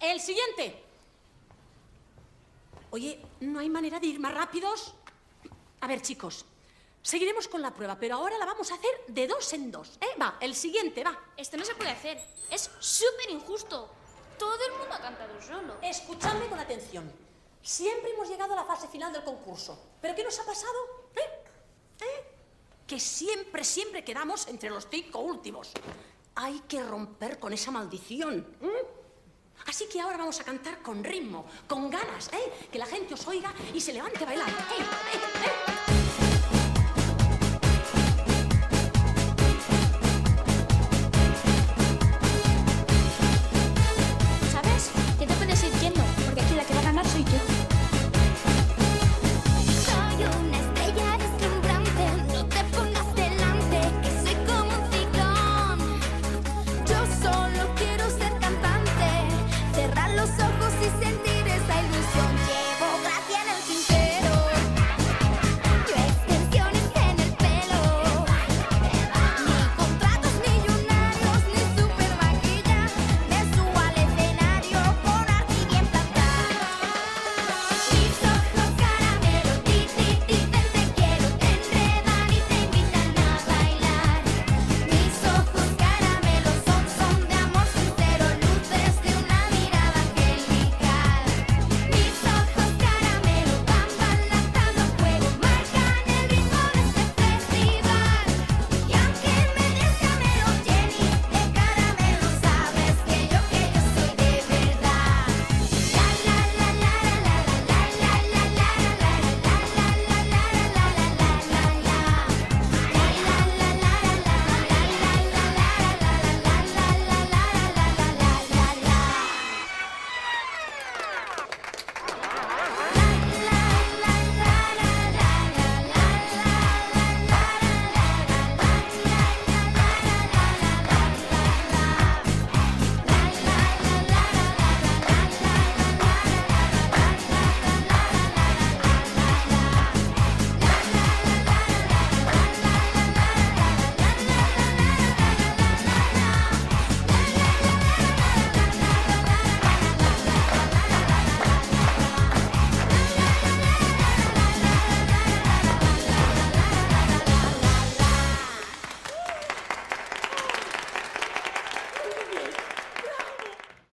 el siguiente. Oye, ¿no hay manera de ir más rápidos? A ver, chicos, seguiremos con la prueba, pero ahora la vamos a hacer de dos en dos. ¿eh? Va, el siguiente, va. Esto no se puede hacer. Es súper injusto. Todo el mundo ha cantado solo. Escuchadme con atención. Siempre hemos llegado a la fase final del concurso. ¿Pero qué nos ha pasado? ¿Eh? ¿Eh? Que siempre, siempre quedamos entre los cinco últimos. Hay que romper con esa maldición. ¿eh? Así que ahora vamos a cantar con ritmo, con ganas, ¿eh? Que la gente os oiga y se levante a bailar. ¡Eh, eh!